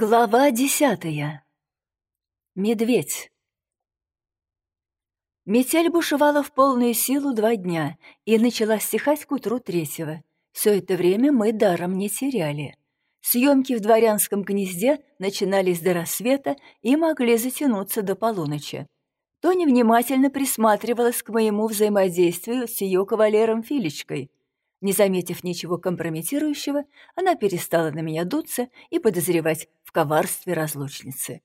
Глава десятая. Медведь. Метель бушевала в полную силу два дня и начала стихать к утру третьего. Все это время мы даром не теряли. Съемки в дворянском гнезде начинались до рассвета и могли затянуться до полуночи. Тоня внимательно присматривалась к моему взаимодействию с ее кавалером Филечкой — не заметив ничего компрометирующего, она перестала на меня дуться и подозревать в коварстве разлучницы.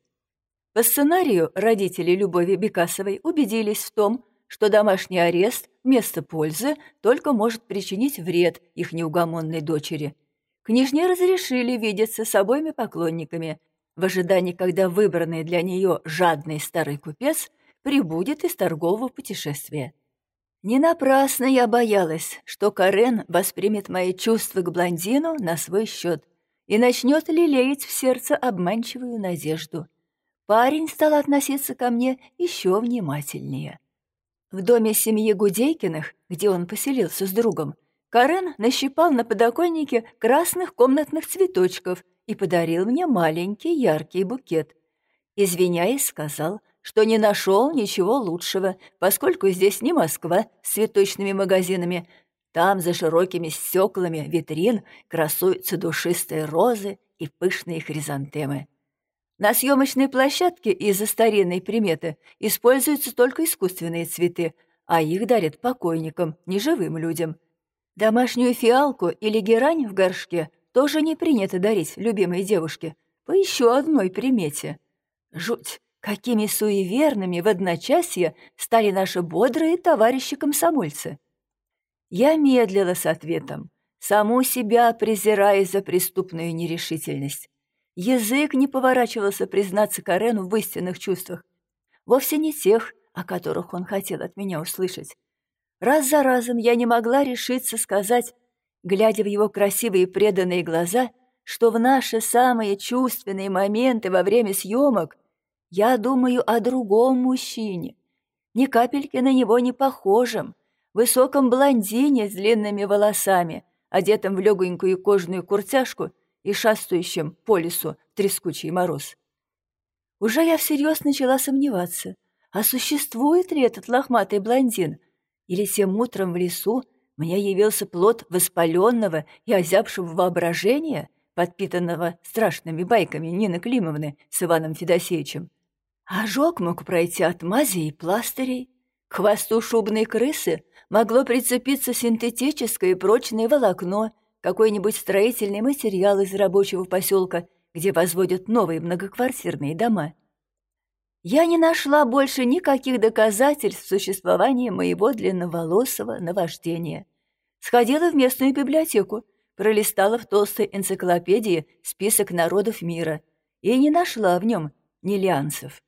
По сценарию родители Любови Бекасовой убедились в том, что домашний арест вместо пользы только может причинить вред их неугомонной дочери. Княжне разрешили видеться с обоими поклонниками, в ожидании, когда выбранный для нее жадный старый купец прибудет из торгового путешествия. Не напрасно я боялась, что Карен воспримет мои чувства к блондину на свой счет и начнет лелеять в сердце обманчивую надежду. Парень стал относиться ко мне еще внимательнее. В доме семьи Гудейкиных, где он поселился с другом, Карен нащипал на подоконнике красных комнатных цветочков и подарил мне маленький яркий букет. Извиняясь, сказал, что не нашел ничего лучшего, поскольку здесь не Москва с цветочными магазинами. Там за широкими стеклами витрин красуются душистые розы и пышные хризантемы. На съемочной площадке из-за старинной приметы используются только искусственные цветы, а их дарят покойникам, неживым людям. Домашнюю фиалку или герань в горшке тоже не принято дарить любимой девушке, по еще одной примете. Жуть! Какими суеверными в одночасье стали наши бодрые товарищи-комсомольцы. Я медлила с ответом, саму себя презирая за преступную нерешительность. Язык не поворачивался признаться Карену в истинных чувствах. Вовсе не тех, о которых он хотел от меня услышать. Раз за разом я не могла решиться сказать, глядя в его красивые преданные глаза, что в наши самые чувственные моменты во время съемок я думаю о другом мужчине, ни капельки на него не похожем, высоком блондине с длинными волосами, одетом в легонькую кожаную куртяшку и шастающем по лесу трескучий мороз. Уже я всерьез начала сомневаться, а существует ли этот лохматый блондин, или тем утром в лесу мне явился плод воспаленного и озябшего воображения, подпитанного страшными байками Нины Климовны с Иваном Федосеевичем. Ожог мог пройти от мази и пластырей. К хвосту шубной крысы могло прицепиться синтетическое прочное волокно, какой-нибудь строительный материал из рабочего поселка, где возводят новые многоквартирные дома. Я не нашла больше никаких доказательств существования моего длинноволосого наваждения. Сходила в местную библиотеку, пролистала в толстой энциклопедии список народов мира и не нашла в нем нелианцев.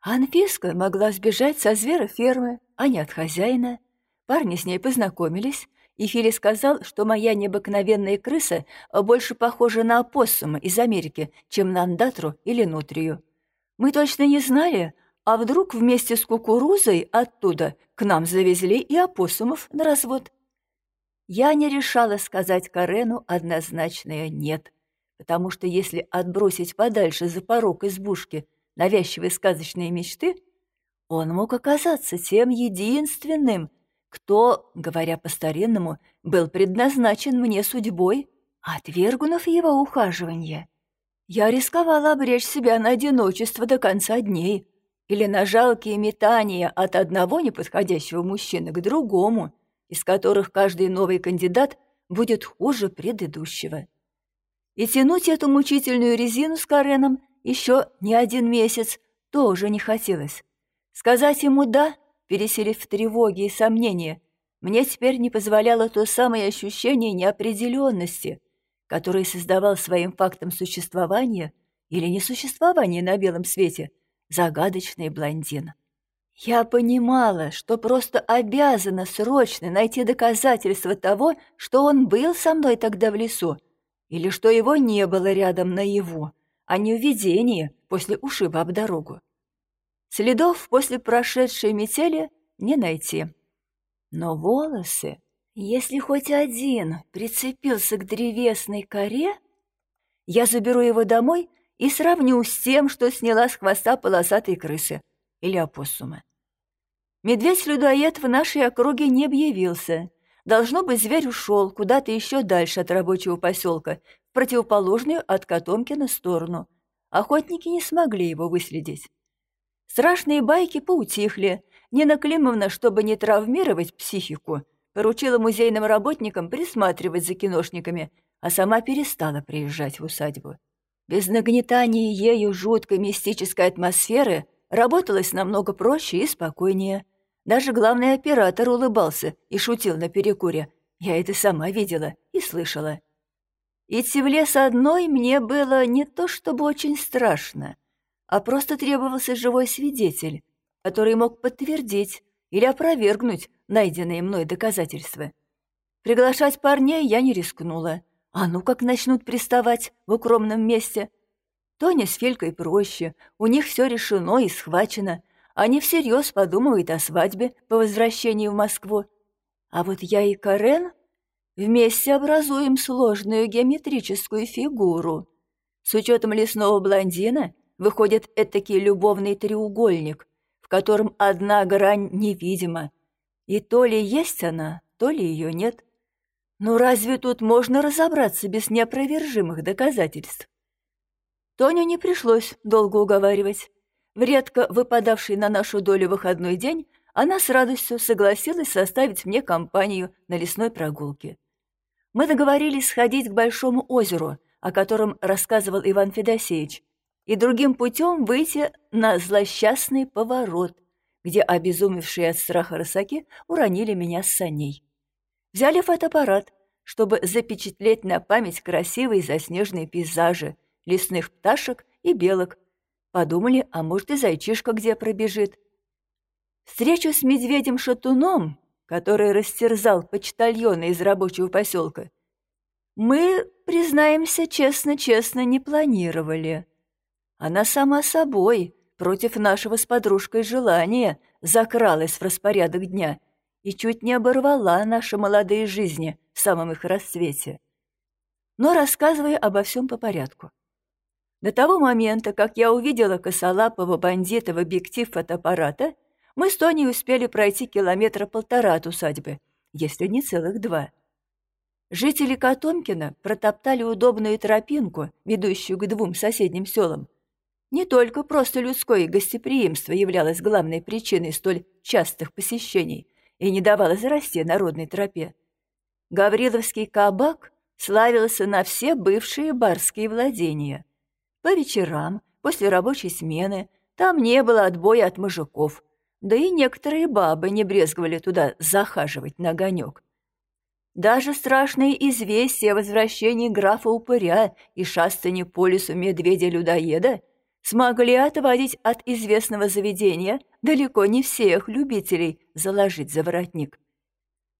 Анфиска могла сбежать со зверофермы, а не от хозяина. Парни с ней познакомились, и Фили сказал, что моя необыкновенная крыса больше похожа на опоссума из Америки, чем на андатру или нутрию. Мы точно не знали, а вдруг вместе с кукурузой оттуда к нам завезли и опоссумов на развод. Я не решала сказать Карену однозначное «нет», потому что если отбросить подальше за порог избушки навязчивые сказочные мечты, он мог оказаться тем единственным, кто, говоря по-старинному, был предназначен мне судьбой, отвергнув его ухаживание. Я рисковала обречь себя на одиночество до конца дней или на жалкие метания от одного неподходящего мужчины к другому, из которых каждый новый кандидат будет хуже предыдущего. И тянуть эту мучительную резину с Кареном еще не один месяц тоже не хотелось. Сказать ему «да», переселив тревоги и сомнения, мне теперь не позволяло то самое ощущение неопределенности, которое создавал своим фактом существования или несуществования на белом свете загадочный блондин. Я понимала, что просто обязана срочно найти доказательства того, что он был со мной тогда в лесу, или что его не было рядом наяву а не в видении после ушиба об дорогу. Следов после прошедшей метели не найти. Но волосы, если хоть один прицепился к древесной коре, я заберу его домой и сравню с тем, что сняла с хвоста полосатой крысы или опоссума. Медведь-людоед в нашей округе не объявился. Должно быть, зверь ушел куда-то еще дальше от рабочего поселка, в противоположную от Котомкина сторону. Охотники не смогли его выследить. Страшные байки поутихли. Нина Климовна, чтобы не травмировать психику, поручила музейным работникам присматривать за киношниками, а сама перестала приезжать в усадьбу. Без нагнетания ею жуткой мистической атмосферы работалось намного проще и спокойнее. Даже главный оператор улыбался и шутил на перекуре. Я это сама видела и слышала. Идти в лес одной мне было не то чтобы очень страшно, а просто требовался живой свидетель, который мог подтвердить или опровергнуть найденные мной доказательства. Приглашать парней я не рискнула. А ну как начнут приставать в укромном месте. Тоня с Фелькой проще, у них все решено и схвачено. Они всерьез подумают о свадьбе по возвращении в Москву. А вот я и Карен вместе образуем сложную геометрическую фигуру. С учетом лесного блондина выходит этакий любовный треугольник, в котором одна грань невидима. И то ли есть она, то ли ее нет. Но разве тут можно разобраться без неопровержимых доказательств? Тоню не пришлось долго уговаривать. В редко выпадавший на нашу долю выходной день она с радостью согласилась составить мне компанию на лесной прогулке. Мы договорились сходить к Большому озеру, о котором рассказывал Иван Федосеевич, и другим путем выйти на злосчастный поворот, где обезумевшие от страха рысаки уронили меня с саней. Взяли фотоаппарат, чтобы запечатлеть на память красивые заснеженные пейзажи, лесных пташек и белок. Подумали, а может и зайчишка где пробежит. Встречу с медведем-шатуном, который растерзал почтальона из рабочего поселка, мы, признаемся честно-честно, не планировали. Она сама собой, против нашего с подружкой желания, закралась в распорядок дня и чуть не оборвала наши молодые жизни в самом их расцвете. Но рассказывая обо всем по порядку. До того момента, как я увидела косолапого бандита в объектив фотоаппарата, мы с Тоней успели пройти километра полтора от усадьбы, если не целых два. Жители Котомкина протоптали удобную тропинку, ведущую к двум соседним селам. Не только просто людское гостеприимство являлось главной причиной столь частых посещений, и не давала зарасти народной тропе. Гавриловский кабак славился на все бывшие барские владения. По вечерам, после рабочей смены, там не было отбоя от мужиков, да и некоторые бабы не брезговали туда захаживать на огонек. Даже страшные известия о возвращении графа Упыря и шастании по лесу медведя-людоеда смогли отводить от известного заведения далеко не всех любителей заложить за воротник.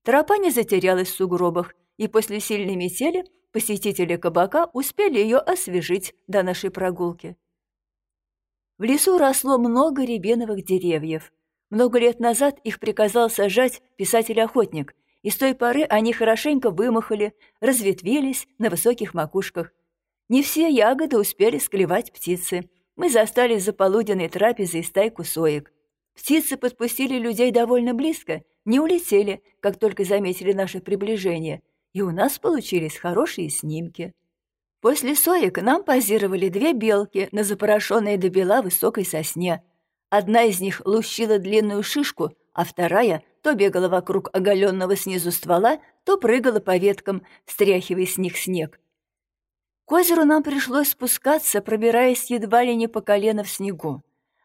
Тропа не затерялась в сугробах, и после сильной метели посетители кабака успели ее освежить до нашей прогулки. В лесу росло много рябиновых деревьев. Много лет назад их приказал сажать писатель-охотник, и с той поры они хорошенько вымахали, разветвились на высоких макушках. Не все ягоды успели склевать птицы. Мы застали за полуденной трапезой стайку соек. Птицы подпустили людей довольно близко, не улетели, как только заметили наше приближение, и у нас получились хорошие снимки. После соек нам позировали две белки на запорошенной до бела высокой сосне. Одна из них лущила длинную шишку, а вторая то бегала вокруг оголенного снизу ствола, то прыгала по веткам, стряхивая с них снег. К озеру нам пришлось спускаться, пробираясь едва ли не по колено в снегу.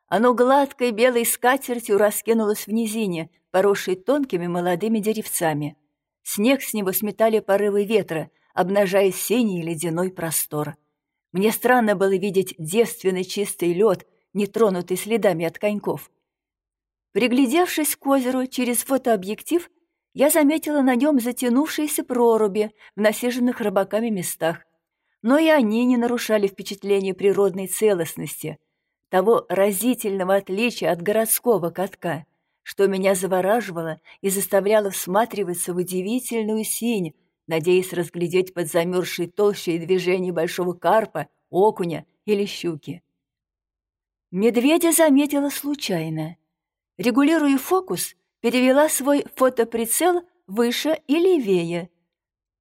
Оно гладкой белой скатертью раскинулось в низине, поросшей тонкими молодыми деревцами. Снег с него сметали порывы ветра, обнажая синий ледяной простор. Мне странно было видеть девственный чистый лед, не тронутый следами от коньков. Приглядевшись к озеру через фотообъектив, я заметила на нем затянувшиеся проруби в насиженных рыбаками местах. Но и они не нарушали впечатление природной целостности — того разительного отличия от городского катка, что меня завораживало и заставляло всматриваться в удивительную синь, надеясь разглядеть под замерзшей толщей движений большого карпа, окуня или щуки. Медведя заметила случайно. Регулируя фокус, перевела свой фотоприцел выше и левее.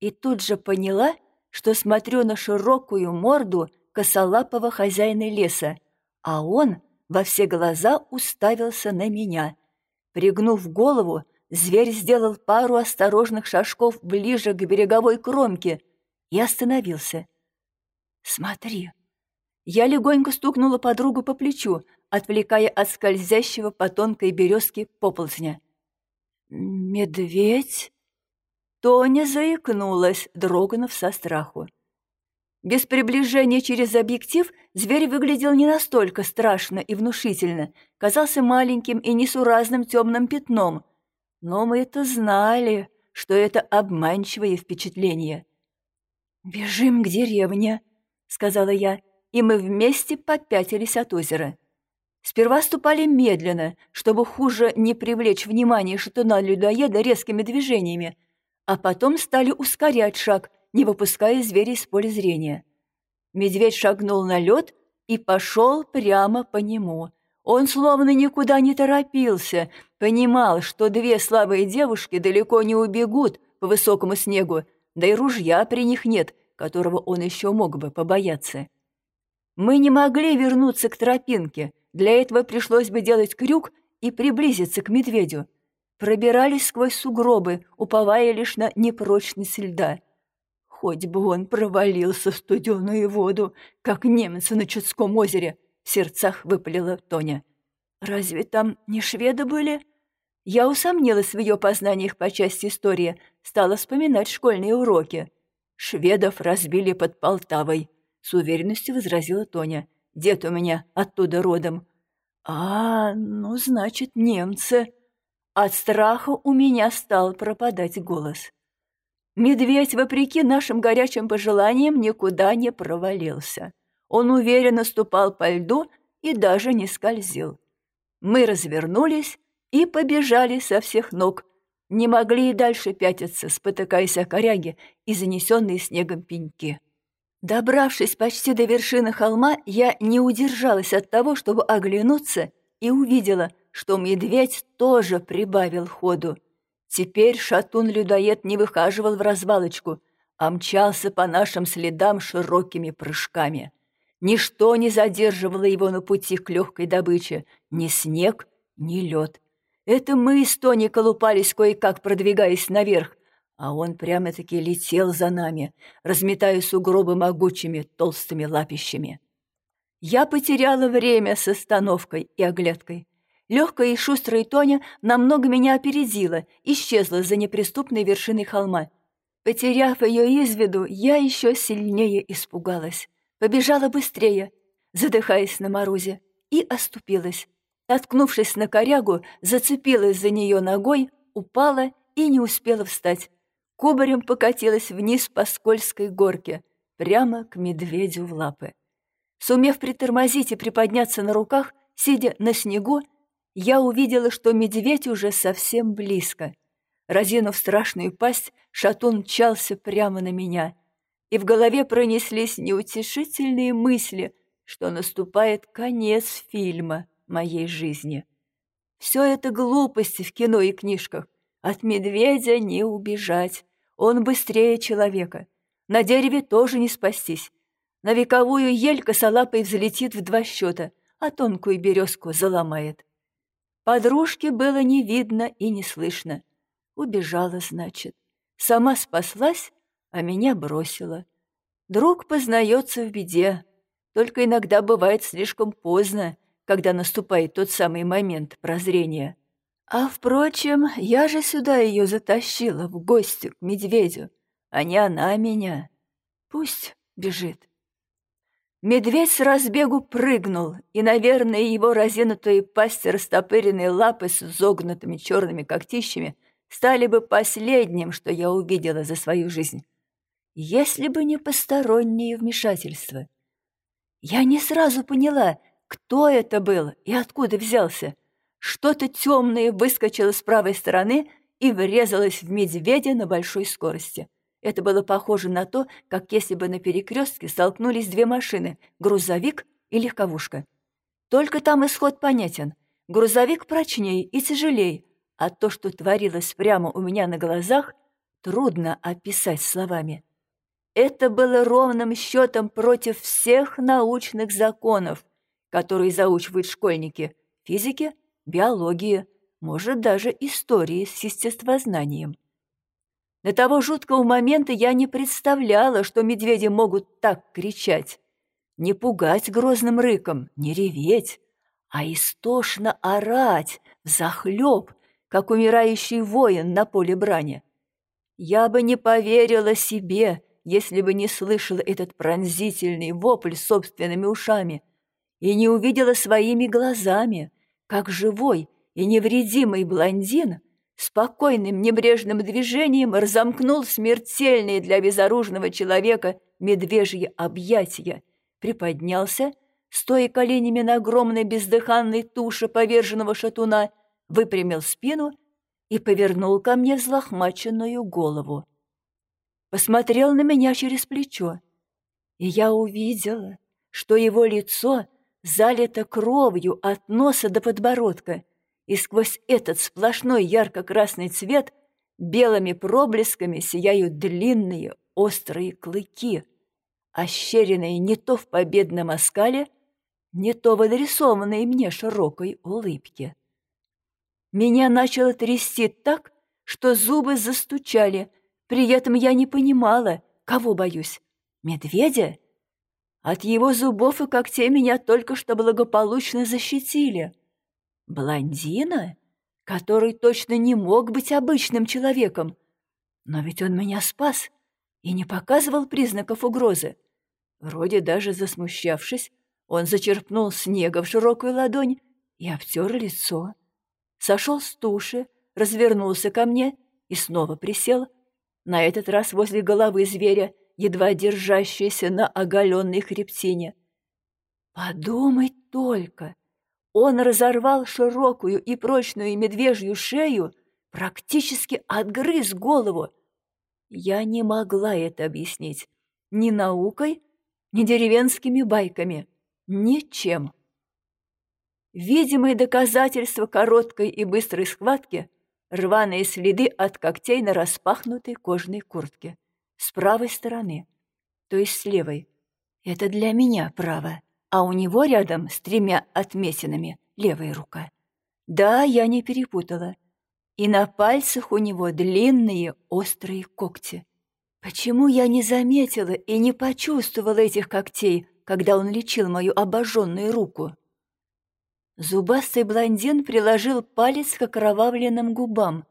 И тут же поняла, что смотрю на широкую морду косолапого хозяина леса, а он во все глаза уставился на меня. Пригнув голову, зверь сделал пару осторожных шажков ближе к береговой кромке и остановился. «Смотри!» Я легонько стукнула подругу по плечу, отвлекая от скользящего по тонкой березке поползня. «Медведь?» Тоня заикнулась, дрогнув со страху. Без приближения через объектив зверь выглядел не настолько страшно и внушительно, казался маленьким и несуразным темным пятном. Но мы это знали, что это обманчивое впечатление. «Бежим к деревне», — сказала я, и мы вместе попятились от озера. Сперва ступали медленно, чтобы хуже не привлечь внимание шатуна-людоеда резкими движениями, а потом стали ускорять шаг, не выпуская зверя из поля зрения. Медведь шагнул на лед и пошел прямо по нему. Он словно никуда не торопился, понимал, что две слабые девушки далеко не убегут по высокому снегу, да и ружья при них нет, которого он еще мог бы побояться. Мы не могли вернуться к тропинке, для этого пришлось бы делать крюк и приблизиться к медведю пробирались сквозь сугробы, уповая лишь на непрочность льда. Хоть бы он провалился в студеную воду, как немцы на Чудском озере, в сердцах выпалила Тоня. Разве там не шведы были? Я усомнилась в ее познаниях по части истории, стала вспоминать школьные уроки. Шведов разбили под Полтавой, с уверенностью возразила Тоня. Дед у меня оттуда родом. А, ну, значит, немцы. От страха у меня стал пропадать голос. Медведь, вопреки нашим горячим пожеланиям, никуда не провалился. Он уверенно ступал по льду и даже не скользил. Мы развернулись и побежали со всех ног. Не могли и дальше пятиться, спотыкаясь о коряги и занесенные снегом пеньки. Добравшись почти до вершины холма, я не удержалась от того, чтобы оглянуться, и увидела, что медведь тоже прибавил ходу. Теперь шатун-людоед не выхаживал в развалочку, а мчался по нашим следам широкими прыжками. Ничто не задерживало его на пути к легкой добыче, ни снег, ни лед. Это мы с Тони колупались кое-как, продвигаясь наверх, а он прямо-таки летел за нами, разметая сугробы могучими толстыми лапищами. Я потеряла время с остановкой и оглядкой. Легкая и шустрая Тоня намного меня опередила, исчезла за неприступной вершиной холма. Потеряв ее из виду, я еще сильнее испугалась. Побежала быстрее, задыхаясь на морозе, и оступилась. Откнувшись на корягу, зацепилась за нее ногой, упала и не успела встать. Кубарем покатилась вниз по скользкой горке, прямо к медведю в лапы. Сумев притормозить и приподняться на руках, сидя на снегу, я увидела, что медведь уже совсем близко. Разинув страшную пасть, шатун мчался прямо на меня, и в голове пронеслись неутешительные мысли, что наступает конец фильма моей жизни. Все это глупости в кино и книжках. От медведя не убежать. Он быстрее человека. На дереве тоже не спастись. На вековую ель косолапой взлетит в два счета, а тонкую березку заломает. Подружки было не видно и не слышно. Убежала, значит. Сама спаслась, а меня бросила. Друг познается в беде. Только иногда бывает слишком поздно, когда наступает тот самый момент прозрения. А, впрочем, я же сюда ее затащила в гости к медведю, а не она меня. Пусть бежит. Медведь с разбегу прыгнул, и, наверное, его разинутые пасти растопыренные лапы с изогнутыми черными когтищами стали бы последним, что я увидела за свою жизнь, если бы не постороннее вмешательство. Я не сразу поняла, кто это был и откуда взялся. Что-то темное выскочило с правой стороны и врезалось в медведя на большой скорости. Это было похоже на то, как если бы на перекрестке столкнулись две машины — грузовик и легковушка. Только там исход понятен. Грузовик прочнее и тяжелее, а то, что творилось прямо у меня на глазах, трудно описать словами. Это было ровным счетом против всех научных законов, которые заучивают школьники — физики, биологии, может, даже истории с естествознанием. До того жуткого момента я не представляла, что медведи могут так кричать. Не пугать грозным рыком, не реветь, а истошно орать, захлеб, как умирающий воин на поле брани. Я бы не поверила себе, если бы не слышала этот пронзительный вопль собственными ушами и не увидела своими глазами, как живой и невредимый блондин спокойным небрежным движением разомкнул смертельные для безоружного человека медвежьи объятия, приподнялся, стоя коленями на огромной бездыханной туше поверженного шатуна, выпрямил спину и повернул ко мне взлохмаченную голову. Посмотрел на меня через плечо, и я увидела, что его лицо залито кровью от носа до подбородка, и сквозь этот сплошной ярко-красный цвет белыми проблесками сияют длинные острые клыки, ощеренные не то в победном оскале, не то в адресованной мне широкой улыбке. Меня начало трясти так, что зубы застучали, при этом я не понимала, кого боюсь — медведя? От его зубов и когтей меня только что благополучно защитили — Блондина, который точно не мог быть обычным человеком. Но ведь он меня спас и не показывал признаков угрозы. Вроде даже засмущавшись, он зачерпнул снега в широкую ладонь и обтер лицо. Сошел с туши, развернулся ко мне и снова присел, на этот раз возле головы зверя, едва держащейся на оголенной хребтине. Подумать только! Он разорвал широкую и прочную медвежью шею, практически отгрыз голову. Я не могла это объяснить ни наукой, ни деревенскими байками, ничем. Видимые доказательства короткой и быстрой схватки — рваные следы от когтей на распахнутой кожаной куртке. С правой стороны, то есть с левой. Это для меня право а у него рядом с тремя отметинами левая рука. Да, я не перепутала. И на пальцах у него длинные острые когти. Почему я не заметила и не почувствовала этих когтей, когда он лечил мою обожженную руку? Зубастый блондин приложил палец к окровавленным губам.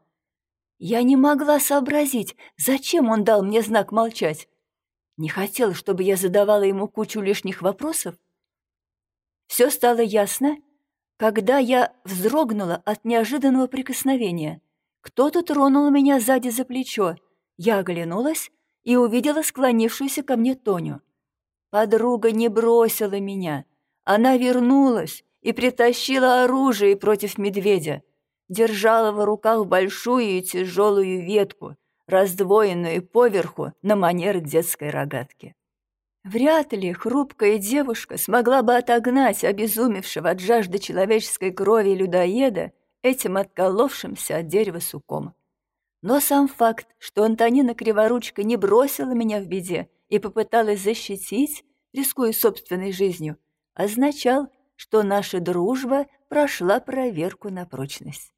Я не могла сообразить, зачем он дал мне знак молчать. Не хотел, чтобы я задавала ему кучу лишних вопросов? Все стало ясно, когда я вздрогнула от неожиданного прикосновения. Кто-то тронул меня сзади за плечо. Я оглянулась и увидела склонившуюся ко мне Тоню. Подруга не бросила меня. Она вернулась и притащила оружие против медведя. Держала в руках большую и тяжелую ветку, раздвоенную поверху на манер детской рогатки. Вряд ли хрупкая девушка смогла бы отогнать обезумевшего от жажды человеческой крови людоеда этим отколовшимся от дерева суком. Но сам факт, что Антонина Криворучка не бросила меня в беде и попыталась защитить, рискуя собственной жизнью, означал, что наша дружба прошла проверку на прочность.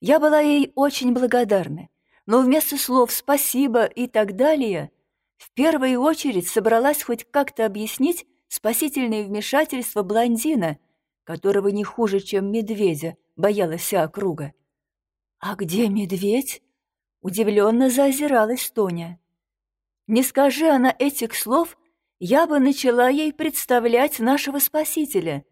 Я была ей очень благодарна, но вместо слов «спасибо» и так далее в первую очередь собралась хоть как-то объяснить спасительное вмешательство блондина, которого не хуже, чем медведя, боялась вся округа. «А где медведь?» — удивленно заозиралась Тоня. «Не скажи она этих слов, я бы начала ей представлять нашего спасителя,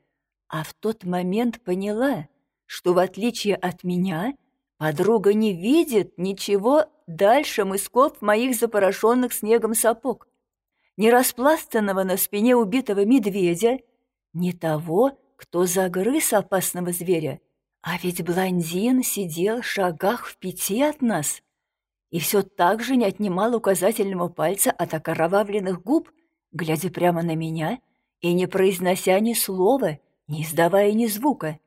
а в тот момент поняла, что в отличие от меня подруга не видит ничего дальше мысков моих запорошенных снегом сапог, не распластанного на спине убитого медведя, не того, кто загрыз опасного зверя. А ведь блондин сидел в шагах в пяти от нас. и все так же не отнимал указательного пальца от окровавленных губ, глядя прямо на меня и не произнося ни слова, не издавая ни звука.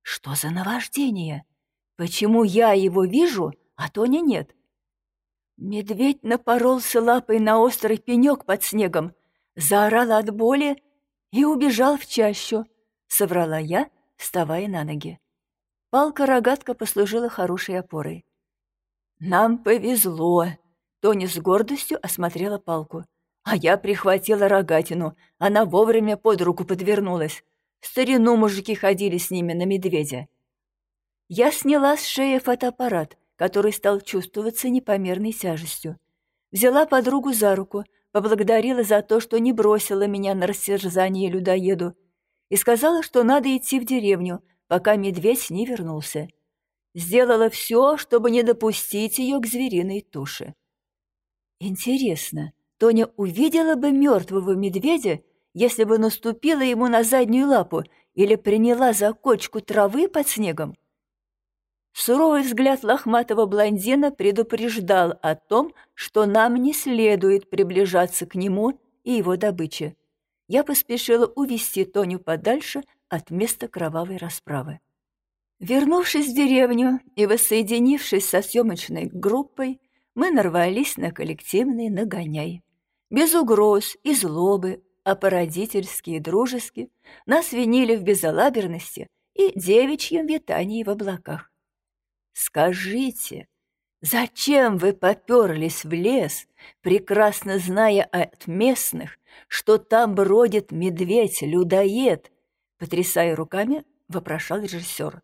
Что за наваждение? Почему я его вижу, а Тони нет? Медведь напоролся лапой на острый пенек под снегом, заорал от боли и убежал в чащу, соврала я, вставая на ноги. Палка-рогатка послужила хорошей опорой. «Нам повезло!» Тони с гордостью осмотрела палку. А я прихватила рогатину. Она вовремя под руку подвернулась. В старину мужики ходили с ними на медведя. Я сняла с шеи фотоаппарат, который стал чувствоваться непомерной тяжестью. Взяла подругу за руку, поблагодарила за то, что не бросила меня на растерзание людоеду, и сказала, что надо идти в деревню, пока медведь не вернулся. Сделала все, чтобы не допустить ее к звериной туше. Интересно, Тоня увидела бы мертвого медведя, если бы наступила ему на заднюю лапу или приняла за кочку травы под снегом? Суровый взгляд лохматого блондина предупреждал о том, что нам не следует приближаться к нему и его добыче. Я поспешила увести Тоню подальше от места кровавой расправы. Вернувшись в деревню и воссоединившись со съемочной группой, мы нарвались на коллективный нагоняй. Без угроз и злобы, а по-родительски и дружески нас винили в безалаберности и девичьем витании в облаках. Скажите, зачем вы поперлись в лес, прекрасно зная от местных, что там бродит медведь-людоед? Потрясая руками, вопрошал режиссер.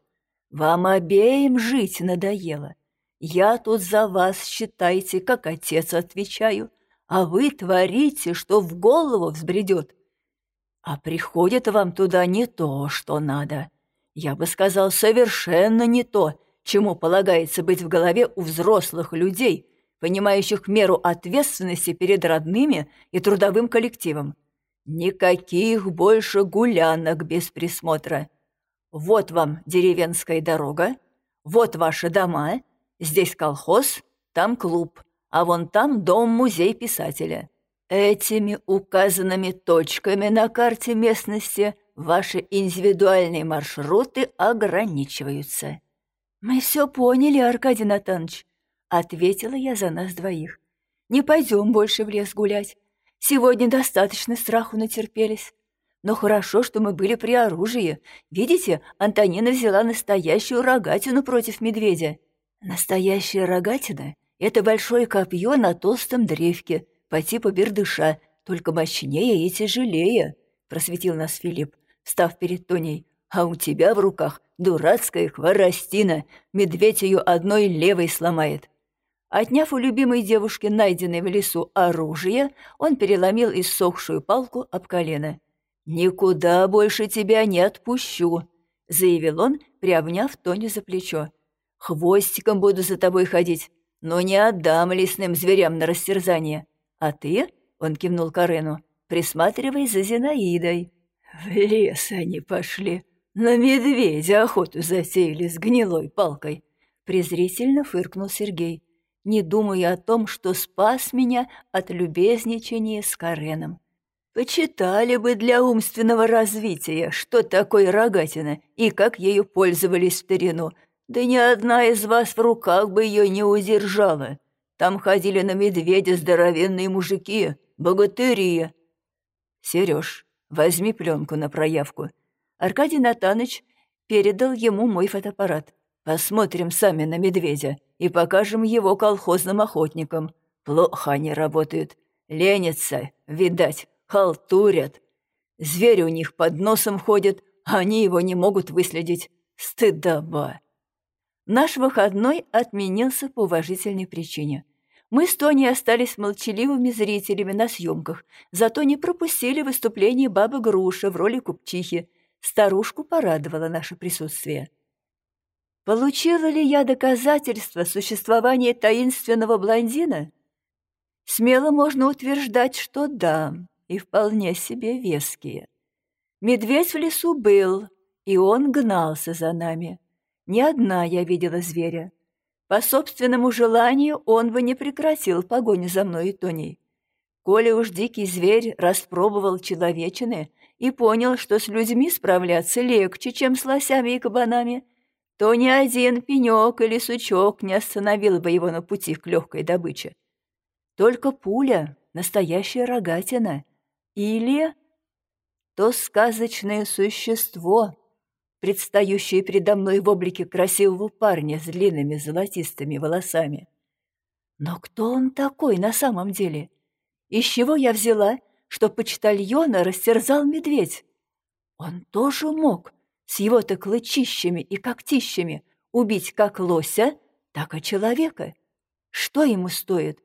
Вам обеим жить надоело. Я тут за вас, считайте, как отец отвечаю, а вы творите, что в голову взбредет. А приходит вам туда не то, что надо. Я бы сказал, совершенно не то, чему полагается быть в голове у взрослых людей, понимающих меру ответственности перед родными и трудовым коллективом. Никаких больше гулянок без присмотра. Вот вам деревенская дорога, вот ваши дома, здесь колхоз, там клуб, а вон там дом-музей писателя. Этими указанными точками на карте местности ваши индивидуальные маршруты ограничиваются. «Мы все поняли, Аркадий Натанович», — ответила я за нас двоих. «Не пойдем больше в лес гулять. Сегодня достаточно страху натерпелись. Но хорошо, что мы были при оружии. Видите, Антонина взяла настоящую рогатину против медведя». «Настоящая рогатина — это большое копье на толстом древке, по типу бердыша, только мощнее и тяжелее», — просветил нас Филипп, став перед Тоней. «А у тебя в руках Дурацкая хворостина, медведь ее одной левой сломает. Отняв у любимой девушки, найденной в лесу, оружие, он переломил иссохшую палку об колено. «Никуда больше тебя не отпущу», — заявил он, приобняв Тоню за плечо. «Хвостиком буду за тобой ходить, но не отдам лесным зверям на растерзание. А ты, — он кивнул Карену, — присматривай за Зинаидой». «В лес они пошли», «На медведя охоту затеяли с гнилой палкой», — презрительно фыркнул Сергей, не думая о том, что спас меня от любезничания с Кареном. «Почитали бы для умственного развития, что такое рогатина и как ею пользовались в старину, да ни одна из вас в руках бы ее не удержала. Там ходили на медведя здоровенные мужики, богатыри». «Сереж, возьми пленку на проявку», Аркадий Натаныч передал ему мой фотоаппарат. Посмотрим сами на медведя и покажем его колхозным охотникам. Плохо они работают. Ленятся, видать, халтурят. Звери у них под носом ходят, а они его не могут выследить. Стыдоба. Наш выходной отменился по уважительной причине. Мы с Тони остались молчаливыми зрителями на съемках, зато не пропустили выступление бабы Груши в роли купчихи, Старушку порадовало наше присутствие. Получила ли я доказательства существования таинственного блондина? Смело можно утверждать, что да, и вполне себе веские. Медведь в лесу был, и он гнался за нами. Не одна я видела зверя. По собственному желанию он бы не прекратил погоню за мной и Тоней. Коля уж дикий зверь распробовал человечины и понял, что с людьми справляться легче, чем с лосями и кабанами, то ни один пенек или сучок не остановил бы его на пути к легкой добыче. Только пуля, настоящая рогатина, или то сказочное существо, предстающее передо мной в облике красивого парня с длинными золотистыми волосами. Но кто он такой на самом деле? Из чего я взяла, что почтальона растерзал медведь? Он тоже мог с его-то клычищами и когтищами убить как лося, так и человека. Что ему стоит?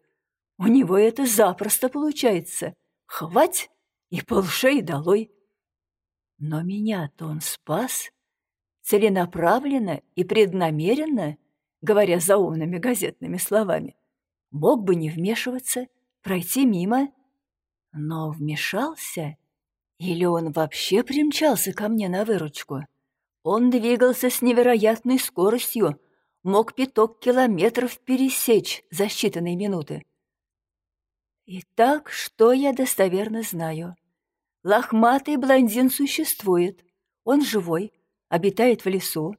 У него это запросто получается. Хвать и полшей долой. Но меня-то он спас целенаправленно и преднамеренно, говоря заумными газетными словами, мог бы не вмешиваться, пройти мимо, но вмешался, или он вообще примчался ко мне на выручку. Он двигался с невероятной скоростью, мог пяток километров пересечь за считанные минуты. Итак, что я достоверно знаю? Лохматый блондин существует, он живой, обитает в лесу,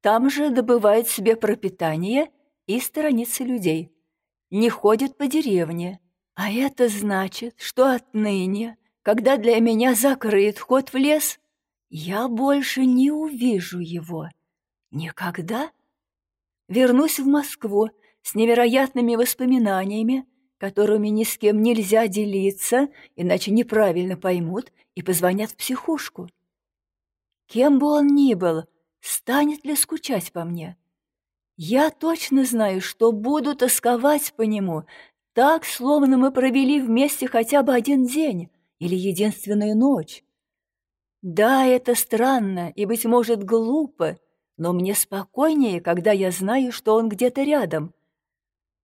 там же добывает себе пропитание и сторонится людей. Не ходит по деревне. А это значит, что отныне, когда для меня закрыт вход в лес, я больше не увижу его. Никогда. Вернусь в Москву с невероятными воспоминаниями, которыми ни с кем нельзя делиться, иначе неправильно поймут и позвонят в психушку. Кем бы он ни был, станет ли скучать по мне? Я точно знаю, что буду тосковать по нему, так, словно мы провели вместе хотя бы один день или единственную ночь. Да, это странно и, быть может, глупо, но мне спокойнее, когда я знаю, что он где-то рядом.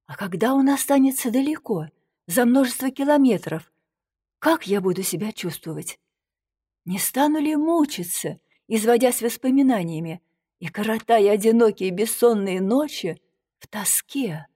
А когда он останется далеко, за множество километров, как я буду себя чувствовать? Не стану ли мучиться, изводясь воспоминаниями и коротая одинокие бессонные ночи в тоске.